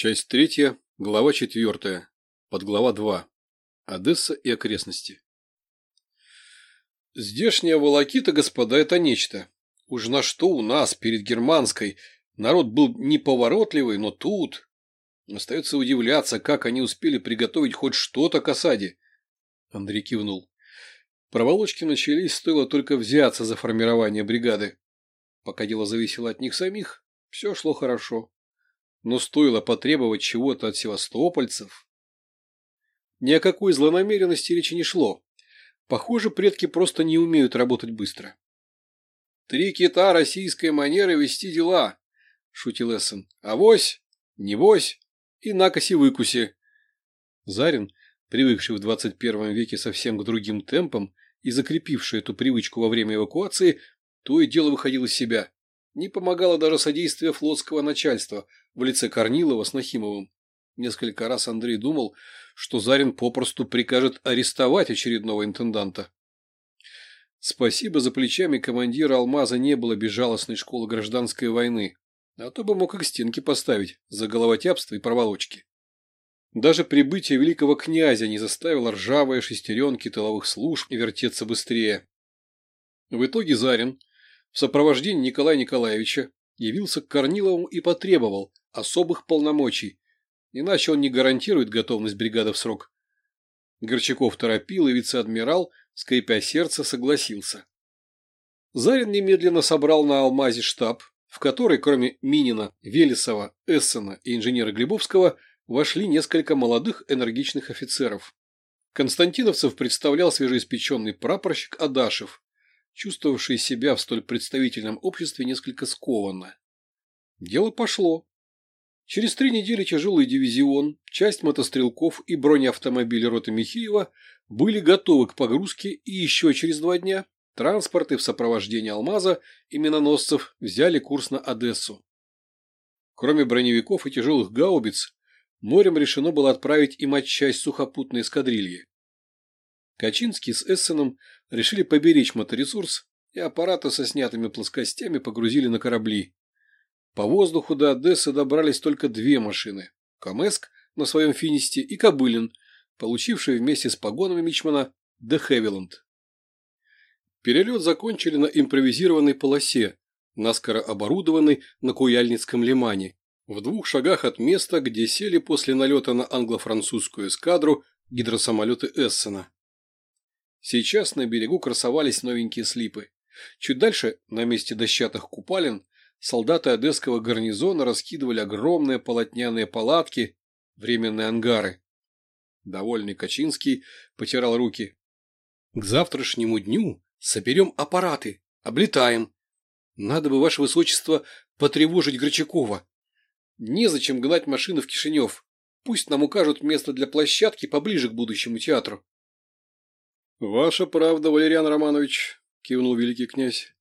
Часть третья, глава четвертая, подглава два. Одесса и окрестности. Здешняя волокита, господа, это нечто. Уж на что у нас, перед германской, народ был неповоротливый, но тут... Остается удивляться, как они успели приготовить хоть что-то к осаде. Андрей кивнул. Проволочки начались, стоило только взяться за формирование бригады. Пока дело зависело от них самих, все шло хорошо но стоило потребовать чего-то от севастопольцев. Ни о какой злонамеренности речи не шло. Похоже, предки просто не умеют работать быстро. «Три кита российской манеры вести дела», — шутил Эссен. «Авось, невось и накоси-выкуси». Зарин, привыкший в 21 веке совсем к другим темпам и закрепивший эту привычку во время эвакуации, то и дело выходил из себя. Не помогало даже содействие флотского начальства в лице Корнилова с Нахимовым. Несколько раз Андрей думал, что Зарин попросту прикажет арестовать очередного интенданта. Спасибо за плечами командира «Алмаза» не было безжалостной школы гражданской войны, а то бы мог их стенки поставить за головотяпство и проволочки. Даже прибытие великого князя не заставило ржавые шестеренки тыловых служб вертеться быстрее. В итоге Зарин в сопровождении Николая Николаевича явился к Корнилову и потребовал особых полномочий, иначе он не гарантирует готовность бригады в срок. Горчаков торопил, и вице-адмирал, скрипя сердце, согласился. Зарин немедленно собрал на Алмазе штаб, в который, кроме Минина, Велесова, Эссена и инженера Глебовского, вошли несколько молодых энергичных офицеров. Константиновцев представлял свежеиспеченный прапорщик Адашев, чувствовавший себя в столь представительном обществе несколько скованно. Дело пошло. Через три недели тяжелый дивизион, часть мотострелков и бронеавтомобили роты Михеева были готовы к погрузке и еще через два дня транспорты в сопровождении «Алмаза» и миноносцев взяли курс на Одессу. Кроме броневиков и тяжелых гаубиц, морем решено было отправить и матчасть сухопутной эскадрильи. Качинский с Эссеном решили поберечь моторесурс и аппараты со снятыми плоскостями погрузили на корабли. По воздуху до Одессы добрались только две машины – Камеск на своем финисте и Кобылин, получивший вместе с погонами Мичмана Де Хевиланд. Перелет закончили на импровизированной полосе, наскоро оборудованной на Куяльницком лимане, в двух шагах от места, где сели после налета на англо-французскую эскадру гидросамолеты Эссена. Сейчас на берегу красовались новенькие слипы. Чуть дальше, на месте дощатых купалин, солдаты одесского гарнизона раскидывали огромные полотняные палатки, временные ангары. Довольный Качинский потирал руки. «К завтрашнему дню соберем аппараты, облетаем. Надо бы, ваше высочество, потревожить Грачакова. Незачем гнать машины в Кишинев. Пусть нам укажут место для площадки поближе к будущему театру». «Ваша правда, Валериан Романович», – кивнул великий князь.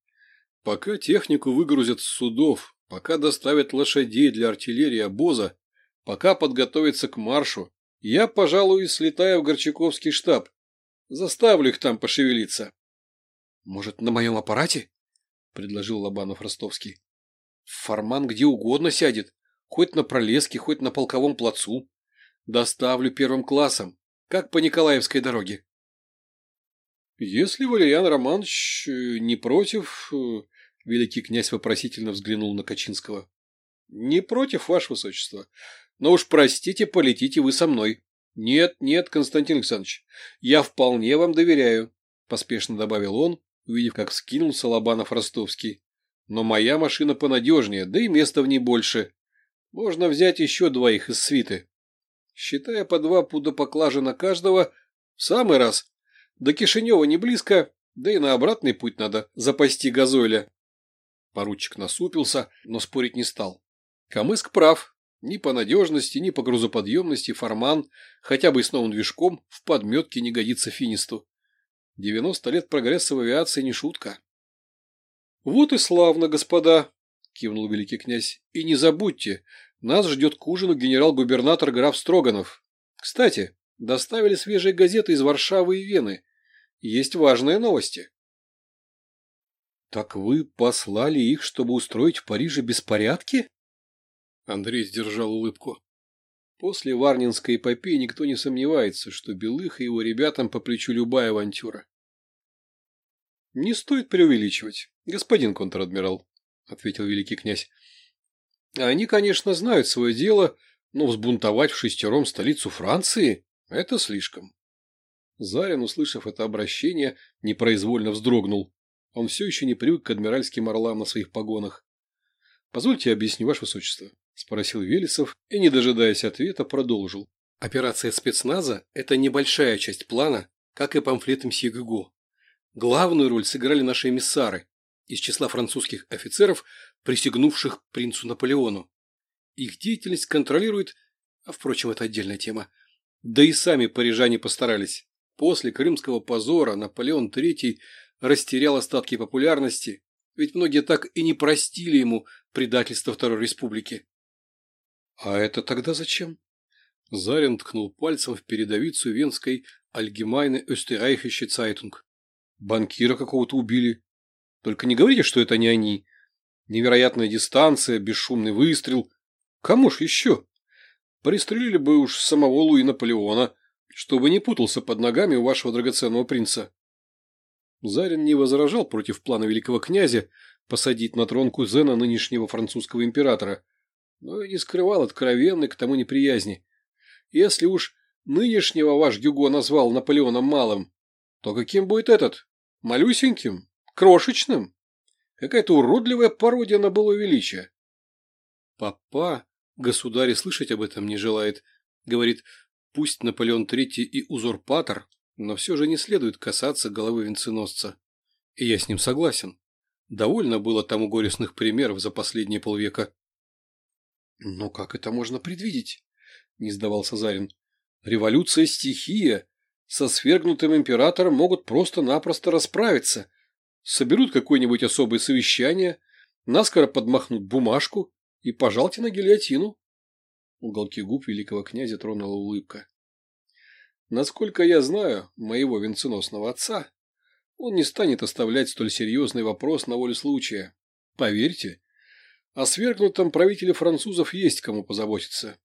«Пока технику выгрузят с судов, пока доставят лошадей для артиллерии обоза, пока подготовятся к маршу, я, пожалуй, слетаю в Горчаковский штаб. Заставлю их там пошевелиться». «Может, на моем аппарате?» – предложил Лобанов-Ростовский. «Форман где угодно сядет, хоть на пролеске, хоть на полковом плацу. Доставлю первым классом, как по Николаевской дороге». Если Валериан Романович э, не против, э, великий князь вопросительно взглянул на Качинского. Не против, ваше высочество. Но уж простите, полетите вы со мной. Нет, нет, Константин Александрович, я вполне вам доверяю, поспешно добавил он, увидев, как вскинулся Лобанов Ростовский. Но моя машина понадежнее, да и места в ней больше. Можно взять еще двоих из свиты. Считая по два пуда поклажи на каждого, в самый раз до Кишинева не близко, да и на обратный путь надо запасти газоля. Поручик насупился, но спорить не стал. Камыск прав. Ни по надежности, ни по грузоподъемности форман, хотя бы и с новым движком, в подметке не годится финисту. 90 лет прогресса в авиации не шутка. Вот и славно, господа, кивнул великий князь. И не забудьте, нас ждет к ужину генерал-губернатор граф Строганов. Кстати, доставили свежие газеты из Варшавы и Вены есть важные новости. Так вы послали их, чтобы устроить в Париже беспорядки? Андрей сдержал улыбку. После Варнинской эпопеи никто не сомневается, что Белых и его ребятам по плечу любая авантюра. Не стоит преувеличивать, господин контр-адмирал, ответил великий князь. Они, конечно, знают свое дело, но взбунтовать в шестером столицу Франции – это слишком. Зарин, услышав это обращение, непроизвольно вздрогнул. Он все еще не привык к адмиральским орлам на своих погонах. – Позвольте объясню, ваше высочество, – спросил Велесов и, не дожидаясь ответа, продолжил. Операция спецназа – это небольшая часть плана, как и памфлет мсье. Главную роль сыграли наши эмиссары из числа французских офицеров, присягнувших принцу Наполеону. Их деятельность контролирует, а впрочем, это отдельная тема. Да и сами парижане постарались. После крымского позора Наполеон III растерял остатки популярности, ведь многие так и не простили ему предательство Второй Республики. А это тогда зачем? Зарин ткнул пальцем в передовицу венской Allgemeine Österreichische Zeitung. Банкира какого-то убили. Только не говорите, что это не они. Невероятная дистанция, бесшумный выстрел. Кому ж еще? Пристрелили бы уж самого Луи Наполеона, чтобы не путался под ногами у вашего драгоценного принца. Зарин не возражал против плана великого князя посадить на трон кузена нынешнего французского императора, но и не скрывал откровенной к тому неприязни. Если уж нынешнего ваш Гюго назвал Наполеоном Малым, то каким будет этот? Малюсеньким? Крошечным? Какая-то уродливая пародия на былое величие. Папа, государь слышать об этом не желает. Говорит, пусть Наполеон III и узурпатор, но все же не следует касаться головы венценосца. И я с ним согласен. Довольно было тому горестных примеров за последние полвека. Но как это можно предвидеть? Не сдавался Зарин. Революция – стихия. Со свергнутым императором могут просто-напросто расправиться. Соберут какое-нибудь особое совещание, наскоро подмахнут бумажку и пожалте на гильотину. Уголки губ великого князя тронула улыбка. Насколько я знаю моего венценосного отца, он не станет оставлять столь серьезный вопрос на волю случая. Поверьте, о свергнутом правителе французов есть кому позаботиться.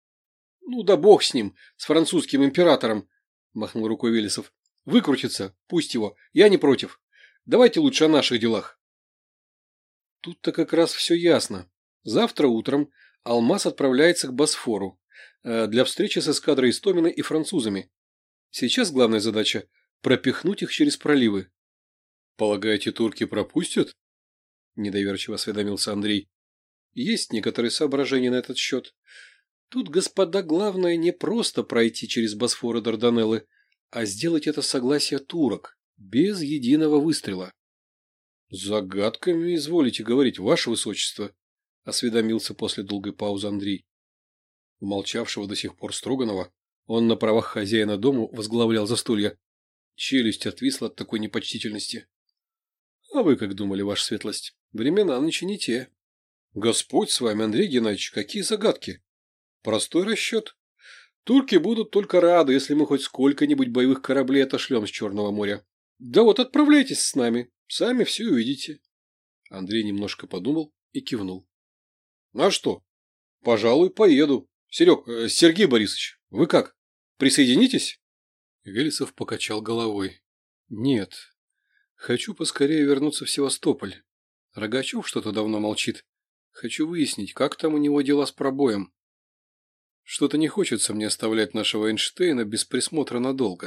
— Ну да бог с ним, с французским императором, — махнул рукой Велесов. — Выкрутится, пусть его, я не против. Давайте лучше о наших делах. Тут-то как раз все ясно. Завтра утром Алмаз отправляется к Босфору э, для встречи с эскадрой Истомина и французами. Сейчас главная задача – пропихнуть их через проливы. «Полагаете, турки пропустят?» – недоверчиво осведомился Андрей. «Есть некоторые соображения на этот счет. Тут, господа, главное не просто пройти через Босфор и Дарданеллы, а сделать это согласие турок, без единого выстрела». «Загадками изволите говорить, ваше высочество», – осведомился после долгой паузы Андрей. Умолчавшего до сих пор Строганова, он на правах хозяина дому возглавлял застолье. Челюсть отвисла от такой непочтительности. – А вы как думали, ваша светлость? Времена нынче не те. – Господь с вами, Андрей Геннадьевич, какие загадки? – Простой расчет. Турки будут только рады, если мы хоть сколько-нибудь боевых кораблей отошлем с Черного моря. Да вот отправляйтесь с нами, сами все увидите. Андрей немножко подумал и кивнул. Ну а что? Пожалуй, поеду. Серег, э, Сергей Борисович, вы как? Присоединитесь? Велесов покачал головой. Нет. Хочу поскорее вернуться в Севастополь. Рогачев что-то давно молчит. Хочу выяснить, как там у него дела с пробоем. Что-то не хочется мне оставлять нашего Эйнштейна без присмотра надолго.